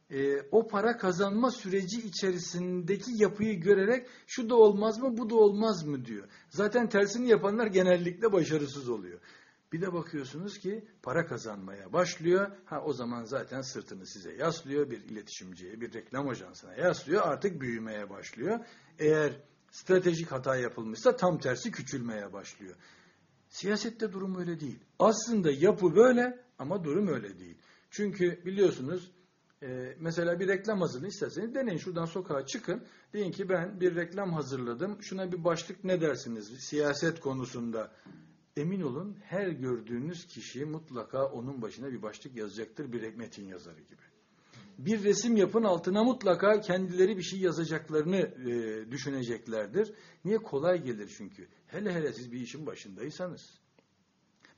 e, o para kazanma süreci içerisindeki yapıyı görerek şu da olmaz mı bu da olmaz mı diyor. Zaten tersini yapanlar genellikle başarısız oluyor. Bir de bakıyorsunuz ki para kazanmaya başlıyor. Ha o zaman zaten sırtını size yaslıyor. Bir iletişimciye, bir reklam ajansına yaslıyor. Artık büyümeye başlıyor. Eğer stratejik hata yapılmışsa tam tersi küçülmeye başlıyor. Siyasette durum öyle değil. Aslında yapı böyle ama durum öyle değil. Çünkü biliyorsunuz e, mesela bir reklam hazırlayın isterseniz deneyin şuradan sokağa çıkın. Deyin ki ben bir reklam hazırladım. Şuna bir başlık ne dersiniz? Siyaset konusunda. Emin olun her gördüğünüz kişi mutlaka onun başına bir başlık yazacaktır. Bir metin yazarı gibi bir resim yapın altına mutlaka kendileri bir şey yazacaklarını e, düşüneceklerdir. Niye? Kolay gelir çünkü. Hele hele siz bir işin başındaysanız,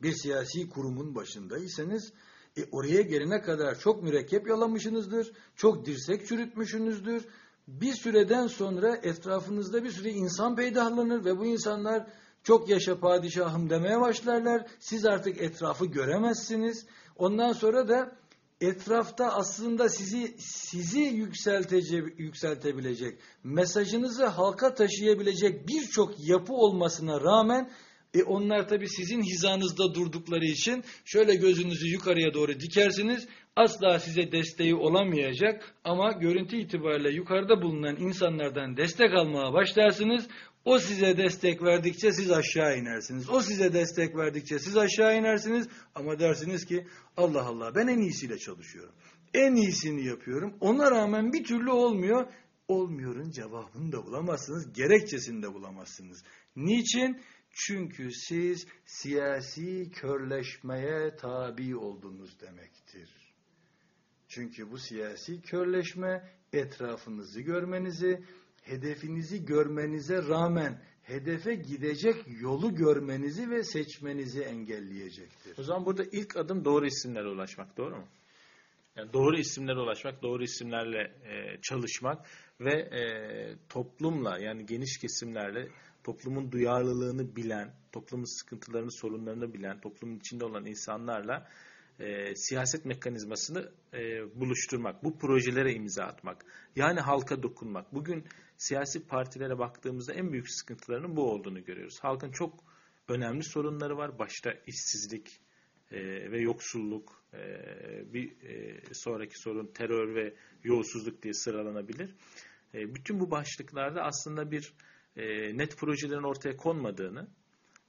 bir siyasi kurumun başındaysanız, e, oraya gelene kadar çok mürekkep yalamışsınızdır, çok dirsek çürütmüşsünüzdür. Bir süreden sonra etrafınızda bir sürü insan peydahlanır ve bu insanlar çok yaşa padişahım demeye başlarlar. Siz artık etrafı göremezsiniz. Ondan sonra da etrafta aslında sizi sizi yükseltecek, yükseltebilecek, mesajınızı halka taşıyabilecek birçok yapı olmasına rağmen e onlar tabi sizin hizanızda durdukları için şöyle gözünüzü yukarıya doğru dikersiniz. asla size desteği olamayacak ama görüntü itibariyle yukarıda bulunan insanlardan destek almaya başlarsınız. O size destek verdikçe siz aşağı inersiniz. O size destek verdikçe siz aşağı inersiniz. Ama dersiniz ki Allah Allah ben en iyisiyle çalışıyorum. En iyisini yapıyorum. Ona rağmen bir türlü olmuyor. Olmuyorun cevabını da bulamazsınız. Gerekçesini de bulamazsınız. Niçin? Çünkü siz siyasi körleşmeye tabi oldunuz demektir. Çünkü bu siyasi körleşme etrafınızı görmenizi, hedefinizi görmenize rağmen hedefe gidecek yolu görmenizi ve seçmenizi engelleyecektir. O zaman burada ilk adım doğru isimlere ulaşmak, doğru mu? Yani doğru isimlere ulaşmak, doğru isimlerle e, çalışmak ve e, toplumla yani geniş kesimlerle toplumun duyarlılığını bilen, toplumun sıkıntılarını, sorunlarını bilen, toplumun içinde olan insanlarla e, siyaset mekanizmasını e, buluşturmak, bu projelere imza atmak, yani halka dokunmak. Bugün siyasi partilere baktığımızda en büyük sıkıntılarının bu olduğunu görüyoruz. Halkın çok önemli sorunları var. Başta işsizlik e, ve yoksulluk, e, bir e, sonraki sorun terör ve yolsuzluk diye sıralanabilir. E, bütün bu başlıklarda aslında bir net projelerin ortaya konmadığını,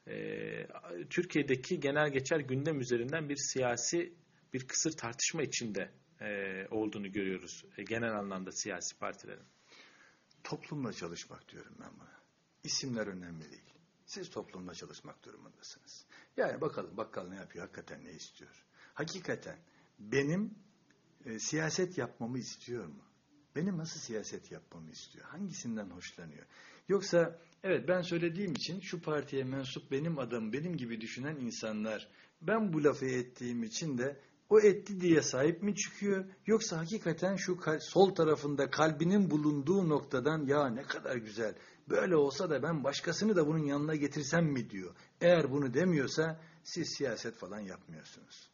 e, Türkiye'deki genel geçer gündem üzerinden bir siyasi bir kısır tartışma içinde e, olduğunu görüyoruz. E, genel anlamda siyasi partilerin. Toplumla çalışmak diyorum ben buna. İsimler önemli değil. Siz toplumla çalışmak durumundasınız. Yani bakalım bakkal ne yapıyor, hakikaten ne istiyor. Hakikaten benim e, siyaset yapmamı istiyor mu? Benim nasıl siyaset yapmamı istiyor? Hangisinden hoşlanıyor? Yoksa evet ben söylediğim için şu partiye mensup benim adam, benim gibi düşünen insanlar ben bu lafı ettiğim için de o etti diye sahip mi çıkıyor? Yoksa hakikaten şu sol tarafında kalbinin bulunduğu noktadan ya ne kadar güzel böyle olsa da ben başkasını da bunun yanına getirsem mi diyor. Eğer bunu demiyorsa siz siyaset falan yapmıyorsunuz.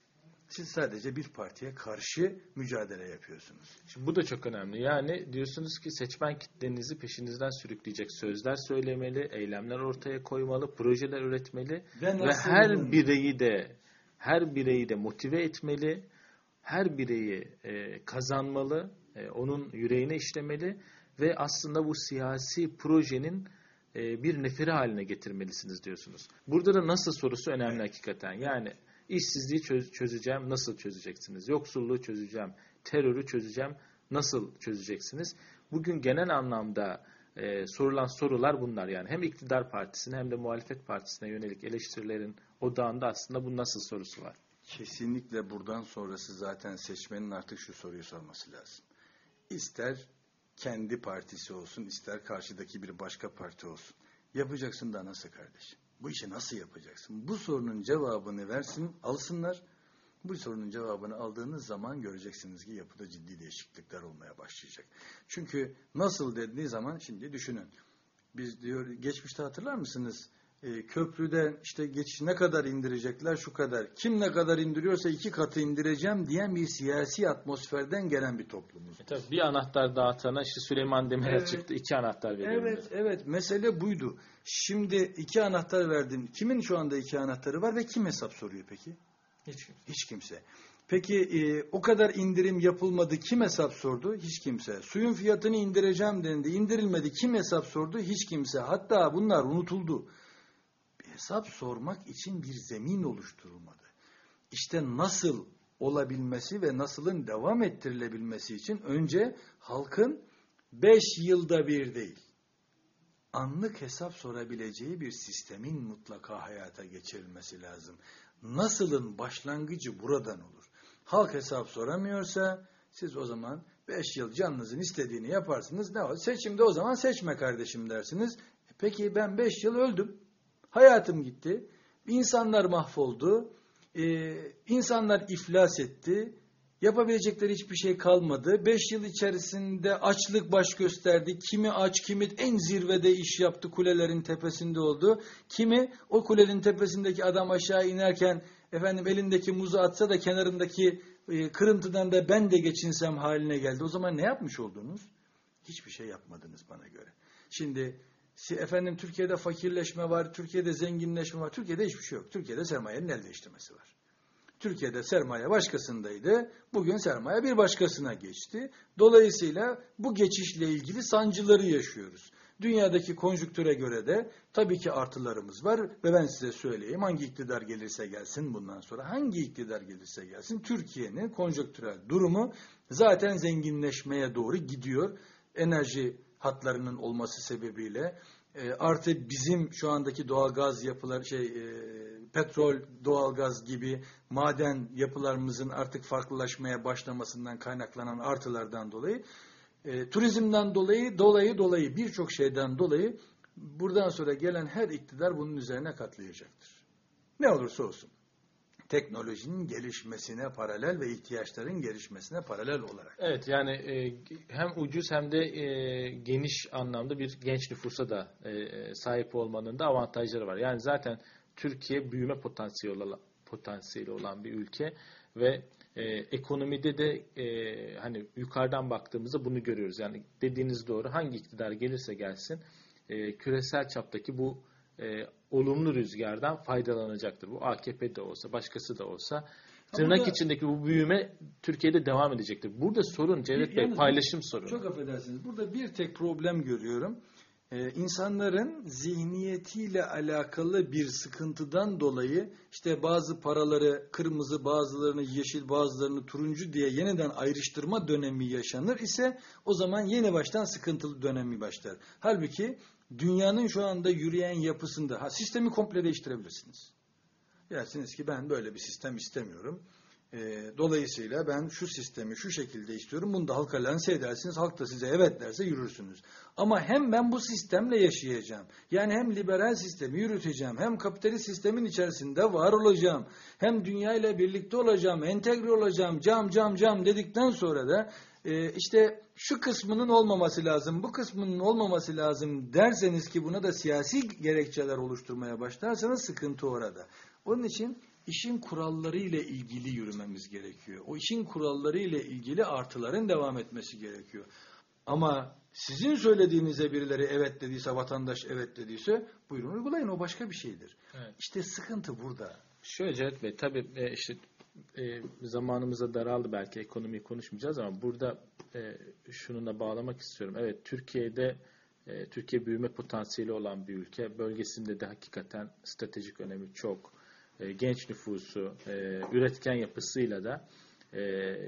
Siz sadece bir partiye karşı mücadele yapıyorsunuz. Şimdi bu da çok önemli. Yani diyorsunuz ki seçmen kitlenizi peşinizden sürükleyecek sözler söylemeli, eylemler ortaya koymalı, projeler üretmeli ve, ve her bireyi de her bireyi de motive etmeli, her bireyi e, kazanmalı, e, onun yüreğine işlemeli ve aslında bu siyasi projenin e, bir neferi haline getirmelisiniz diyorsunuz. Burada da nasıl sorusu önemli hakikaten. Yani işsizliği çöz, çözeceğim, nasıl çözeceksiniz? Yoksulluğu çözeceğim, terörü çözeceğim, nasıl çözeceksiniz? Bugün genel anlamda e, sorulan sorular bunlar yani. Hem iktidar partisine hem de muhalefet partisine yönelik eleştirilerin odağında aslında bu nasıl sorusu var. Kesinlikle buradan sonrası zaten seçmenin artık şu soruyu sorması lazım. İster kendi partisi olsun, ister karşıdaki bir başka parti olsun. Yapacaksın da nasıl kardeşim? Bu işi nasıl yapacaksın? Bu sorunun cevabını versin, alsınlar. Bu sorunun cevabını aldığınız zaman göreceksiniz ki yapıda ciddi değişiklikler olmaya başlayacak. Çünkü nasıl dediği zaman şimdi düşünün. Biz diyor geçmişte hatırlar mısınız? E, köprüde işte geçiş ne kadar indirecekler şu kadar. Kim ne kadar indiriyorsa iki katı indireceğim diyen bir siyasi atmosferden gelen bir toplumuz. E tabii bir anahtar dağıtana işte Süleyman Demirel evet. çıktı iki anahtar veriyor. Evet diyor. evet mesele buydu. Şimdi iki anahtar verdin. Kimin şu anda iki anahtarı var ve kim hesap soruyor peki? Hiç kimse. Hiç kimse. Peki e, o kadar indirim yapılmadı kim hesap sordu? Hiç kimse. Suyun fiyatını indireceğim dendi. İndirilmedi kim hesap sordu? Hiç kimse. Hatta bunlar unutuldu. Hesap sormak için bir zemin oluşturulmadı. İşte nasıl olabilmesi ve nasılın devam ettirilebilmesi için önce halkın beş yılda bir değil, anlık hesap sorabileceği bir sistemin mutlaka hayata geçirilmesi lazım. Nasılın başlangıcı buradan olur. Halk hesap soramıyorsa siz o zaman 5 yıl canınızın istediğini yaparsınız. Ne olur? Seçimde o zaman seçme kardeşim dersiniz. E peki ben 5 yıl öldüm. Hayatım gitti. İnsanlar mahvoldu. Ee, insanlar iflas etti. Yapabilecekleri hiçbir şey kalmadı. Beş yıl içerisinde açlık baş gösterdi. Kimi aç, kimi en zirvede iş yaptı, kulelerin tepesinde oldu. Kimi o kulenin tepesindeki adam aşağı inerken efendim elindeki muzu atsa da kenarındaki e, kırıntıdan da ben de geçinsem haline geldi. O zaman ne yapmış oldunuz? Hiçbir şey yapmadınız bana göre. Şimdi efendim Türkiye'de fakirleşme var, Türkiye'de zenginleşme var. Türkiye'de hiçbir şey yok. Türkiye'de sermayenin el değiştirmesi var. Türkiye'de sermaye başkasındaydı. Bugün sermaye bir başkasına geçti. Dolayısıyla bu geçişle ilgili sancıları yaşıyoruz. Dünyadaki konjüktüre göre de tabii ki artılarımız var ve ben size söyleyeyim hangi iktidar gelirse gelsin bundan sonra hangi iktidar gelirse gelsin Türkiye'nin konjonktürel durumu zaten zenginleşmeye doğru gidiyor. Enerji hatlarının olması sebebiyle e, artı bizim şu andaki doğalgaz yapılar şey e, petrol, doğalgaz gibi maden yapılarımızın artık farklılaşmaya başlamasından kaynaklanan artılardan dolayı e, turizmden dolayı dolayı dolayı birçok şeyden dolayı buradan sonra gelen her iktidar bunun üzerine katlayacaktır. Ne olursa olsun teknolojinin gelişmesine paralel ve ihtiyaçların gelişmesine paralel olarak. Evet yani e, hem ucuz hem de e, geniş anlamda bir genç nüfusa da e, sahip olmanın da avantajları var. Yani zaten Türkiye büyüme potansiyeli olan, potansiyeli olan bir ülke ve e, ekonomide de e, hani yukarıdan baktığımızda bunu görüyoruz. Yani dediğiniz doğru hangi iktidar gelirse gelsin e, küresel çaptaki bu e, olumlu rüzgardan faydalanacaktır. Bu AKP de olsa, başkası da olsa tırnak burada, içindeki bu büyüme Türkiye'de devam edecektir. Burada sorun Cevdet Bey paylaşım sorunu. Çok affedersiniz. Burada bir tek problem görüyorum. Ee, insanların zihniyetiyle alakalı bir sıkıntıdan dolayı işte bazı paraları kırmızı, bazılarını yeşil, bazılarını turuncu diye yeniden ayrıştırma dönemi yaşanır ise o zaman yeni baştan sıkıntılı dönemi başlar. Halbuki dünyanın şu anda yürüyen yapısında ha, sistemi komple değiştirebilirsiniz. Dersiniz ki ben böyle bir sistem istemiyorum. E, dolayısıyla ben şu sistemi şu şekilde istiyorum. Bunu da halka lanse edersiniz. Halk da size evet derse yürürsünüz. Ama hem ben bu sistemle yaşayacağım. Yani hem liberal sistemi yürüteceğim. Hem kapitalist sistemin içerisinde var olacağım. Hem dünya ile birlikte olacağım. Entegre olacağım. Cam cam cam dedikten sonra da e, işte şu kısmının olmaması lazım, bu kısmının olmaması lazım derseniz ki buna da siyasi gerekçeler oluşturmaya başlarsanız sıkıntı orada. Onun için işin kuralları ile ilgili yürümemiz gerekiyor. O işin kuralları ile ilgili artıların devam etmesi gerekiyor. Ama sizin söylediğinize birileri evet dediyse, vatandaş evet dediyse buyurun uygulayın o başka bir şeydir. Evet. İşte sıkıntı burada. Şöyle Cevdet Bey tabii e, işte e, zamanımıza daraldı belki ekonomiyi konuşmayacağız ama burada e, şununla bağlamak istiyorum. Evet Türkiye'de e, Türkiye büyüme potansiyeli olan bir ülke. Bölgesinde de hakikaten stratejik önemi çok. E, genç nüfusu, e, üretken yapısıyla da e,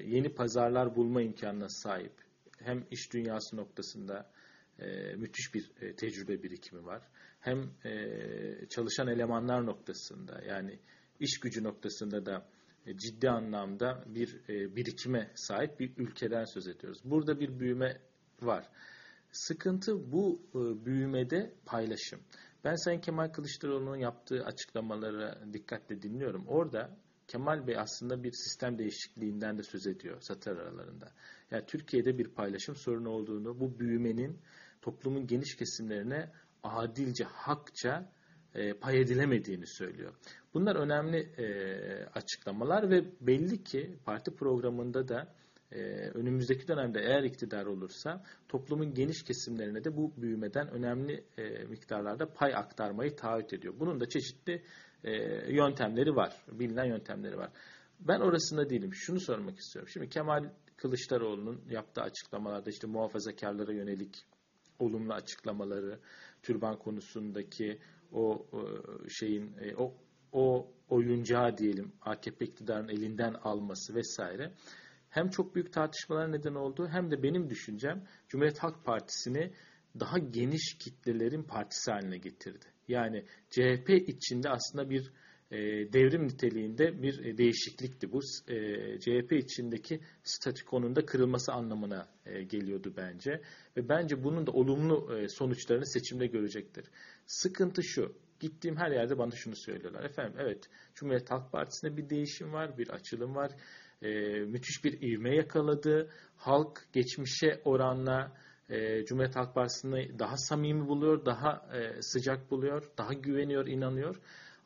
yeni pazarlar bulma imkanına sahip. Hem iş dünyası noktasında e, müthiş bir e, tecrübe birikimi var. Hem e, çalışan elemanlar noktasında yani iş gücü noktasında da ciddi anlamda bir e, birikime sahip bir ülkeden söz ediyoruz. Burada bir büyüme var. Sıkıntı bu e, büyümede paylaşım. Ben Sayın Kemal Kılıçdaroğlu'nun yaptığı açıklamaları dikkatle dinliyorum. Orada Kemal Bey aslında bir sistem değişikliğinden de söz ediyor satır aralarında. Yani Türkiye'de bir paylaşım sorunu olduğunu, bu büyümenin toplumun geniş kesimlerine adilce, hakça e, pay edilemediğini söylüyor. Bunlar önemli e, açıklamalar ve belli ki parti programında da e, önümüzdeki dönemde eğer iktidar olursa toplumun geniş kesimlerine de bu büyümeden önemli e, miktarlarda pay aktarmayı taahhüt ediyor. Bunun da çeşitli yöntemleri var, bilinen yöntemleri var. Ben orasında değilim. Şunu sormak istiyorum. Şimdi Kemal Kılıçdaroğlu'nun yaptığı açıklamalarda işte muhafazakarlara yönelik olumlu açıklamaları, türban konusundaki o e, şeyin e, o o oyuncağı diyelim AKP iktidarının elinden alması vesaire hem çok büyük tartışmalara neden oldu hem de benim düşüncem Cumhuriyet Halk Partisi'ni daha geniş kitlelerin partisi haline getirdi. Yani CHP içinde aslında bir e, devrim niteliğinde bir e, değişiklikti. Bu e, CHP içindeki statikonun da kırılması anlamına geliyordu bence. Ve bence bunun da olumlu sonuçlarını seçimde görecektir. Sıkıntı şu, gittiğim her yerde bana şunu söylüyorlar. Efendim evet Cumhuriyet Halk Partisi'nde bir değişim var, bir açılım var. Müthiş bir ivme yakaladı. Halk geçmişe oranla e, Cumhuriyet Halk Partisi'ni daha samimi buluyor, daha sıcak buluyor, daha güveniyor, inanıyor.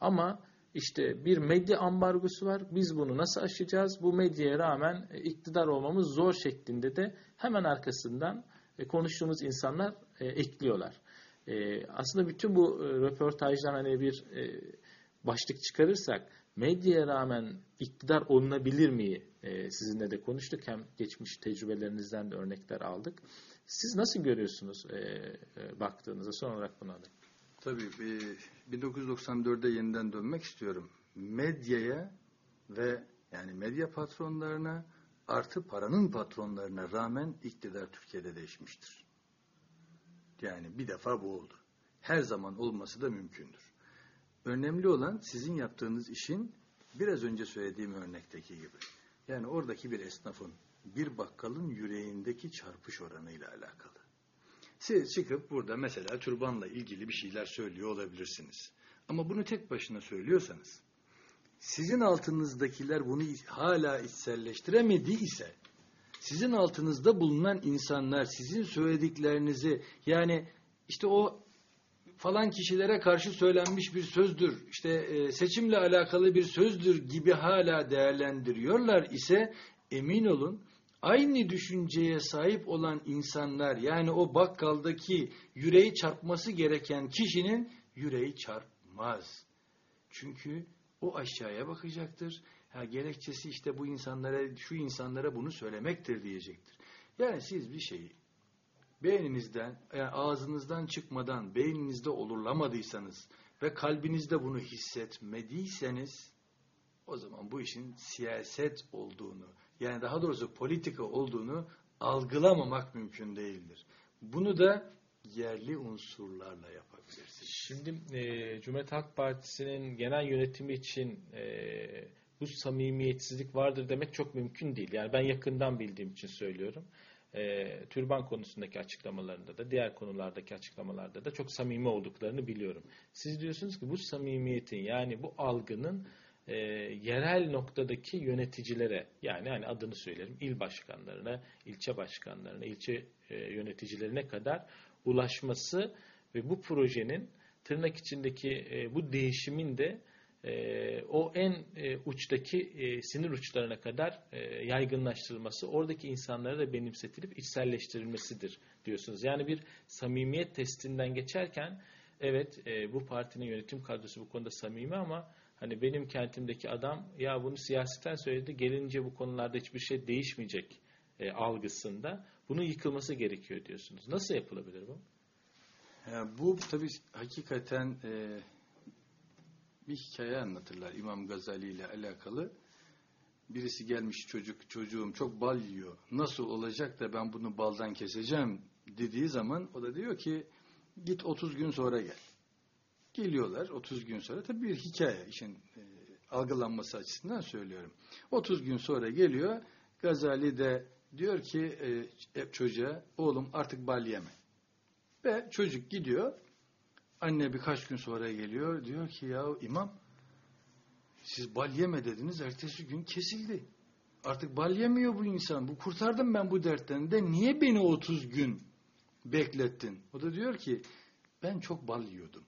Ama işte bir medya ambargosu var. Biz bunu nasıl aşacağız? Bu medyaya rağmen e, iktidar olmamız zor şeklinde de hemen arkasından e, konuştuğumuz insanlar e, ekliyorlar. aslında bütün bu röportajdan hani bir başlık çıkarırsak medyaya rağmen iktidar olunabilir mi? Sizinle de konuştuk. Hem geçmiş tecrübelerinizden de örnekler aldık. Siz nasıl görüyorsunuz baktığınızda? Son olarak bunu alayım. Tabii e, 1994'e yeniden dönmek istiyorum. Medyaya ve yani medya patronlarına artı paranın patronlarına rağmen iktidar Türkiye'de değişmiştir. Yani bir defa bu oldu. Her zaman olması da mümkündür. Önemli olan sizin yaptığınız işin biraz önce söylediğim örnekteki gibi. Yani oradaki bir esnafın, bir bakkalın yüreğindeki çarpış oranıyla alakalı. Siz çıkıp burada mesela türbanla ilgili bir şeyler söylüyor olabilirsiniz. Ama bunu tek başına söylüyorsanız, sizin altınızdakiler bunu hala içselleştiremediyse, sizin altınızda bulunan insanlar sizin söylediklerinizi yani işte o falan kişilere karşı söylenmiş bir sözdür, işte e, seçimle alakalı bir sözdür gibi hala değerlendiriyorlar ise emin olun aynı düşünceye sahip olan insanlar yani o bakkaldaki yüreği çarpması gereken kişinin yüreği çarpmaz. Çünkü o aşağıya bakacaktır. Ha, gerekçesi işte bu insanlara, şu insanlara bunu söylemektir diyecektir. Yani siz bir şeyi beyninizden, yani ağzınızdan çıkmadan beyninizde olurlamadıysanız ve kalbinizde bunu hissetmediyseniz o zaman bu işin siyaset olduğunu, yani daha doğrusu politika olduğunu algılamamak mümkün değildir. Bunu da yerli unsurlarla yapabilirsiniz. Şimdi e, Cumhuriyet Halk Partisi'nin genel yönetimi için e, bu samimiyetsizlik vardır demek çok mümkün değil. Yani ben yakından bildiğim için söylüyorum. E, türban konusundaki açıklamalarında da diğer konulardaki açıklamalarda da çok samimi olduklarını biliyorum. Siz diyorsunuz ki bu samimiyetin yani bu algının e, yerel noktadaki yöneticilere yani hani adını söylerim il başkanlarına, ilçe başkanlarına, ilçe e, yöneticilerine kadar ulaşması ve bu projenin tırnak içindeki e, bu değişimin de e, o en e, uçtaki e, sinir uçlarına kadar e, yaygınlaştırılması, oradaki insanlara da benimsetilip içselleştirilmesidir diyorsunuz. Yani bir samimiyet testinden geçerken evet e, bu partinin yönetim kadrosu bu konuda samimi ama hani benim kentimdeki adam ya bunu siyaseten söyledi gelince bu konularda hiçbir şey değişmeyecek e, algısında bunun yıkılması gerekiyor diyorsunuz. Nasıl yapılabilir bu? Yani bu tabi hakikaten e, bir hikaye anlatırlar İmam Gazali ile alakalı. Birisi gelmiş çocuk, çocuğum çok bal yiyor. Nasıl olacak da ben bunu baldan keseceğim dediği zaman o da diyor ki git 30 gün sonra gel. Geliyorlar 30 gün sonra. Tabi bir hikaye işin e, algılanması açısından söylüyorum. 30 gün sonra geliyor. Gazali de diyor ki e, çocuğa oğlum artık bal yeme. Ve çocuk gidiyor. Anne birkaç gün sonra geliyor. Diyor ki ya imam siz bal yeme dediniz. Ertesi gün kesildi. Artık bal yemiyor bu insan. Bu kurtardım ben bu dertten de. Niye beni 30 gün beklettin? O da diyor ki ben çok bal yiyordum.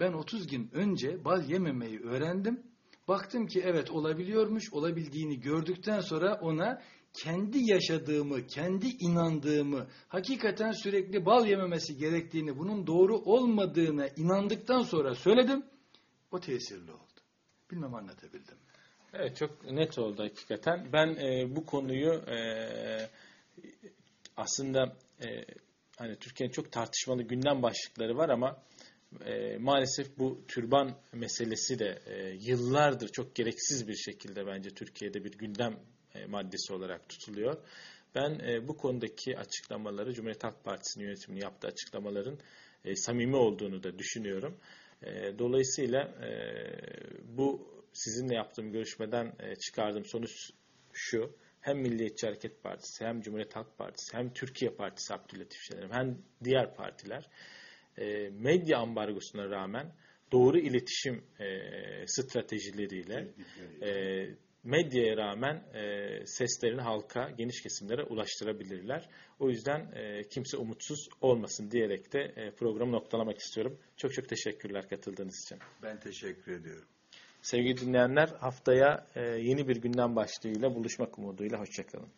Ben 30 gün önce bal yememeyi öğrendim. Baktım ki evet olabiliyormuş. Olabildiğini gördükten sonra ona kendi yaşadığımı, kendi inandığımı, hakikaten sürekli bal yememesi gerektiğini, bunun doğru olmadığına inandıktan sonra söyledim. O tesirli oldu. Bilmem anlatabildim. Evet çok net oldu hakikaten. Ben e, bu konuyu e, aslında e, hani Türkiye'nin çok tartışmalı gündem başlıkları var ama e, maalesef bu türban meselesi de e, yıllardır çok gereksiz bir şekilde bence Türkiye'de bir gündem e, maddesi olarak tutuluyor. Ben e, bu konudaki açıklamaları Cumhuriyet Halk Partisi'nin yönetimini yaptığı açıklamaların e, samimi olduğunu da düşünüyorum. E, dolayısıyla e, bu sizinle yaptığım görüşmeden e, çıkardığım sonuç şu. Hem Milliyetçi Hareket Partisi hem Cumhuriyet Halk Partisi hem Türkiye Partisi Abdülatif Şener'im hem diğer partiler e, medya ambargosuna rağmen doğru iletişim e, stratejileriyle e, medyaya rağmen e, seslerini halka, geniş kesimlere ulaştırabilirler. O yüzden e, kimse umutsuz olmasın diyerek de e, programı noktalamak istiyorum. Çok çok teşekkürler katıldığınız için. Ben teşekkür ediyorum. Sevgili dinleyenler haftaya e, yeni bir gündem başlığıyla buluşmak umuduyla. Hoşçakalın.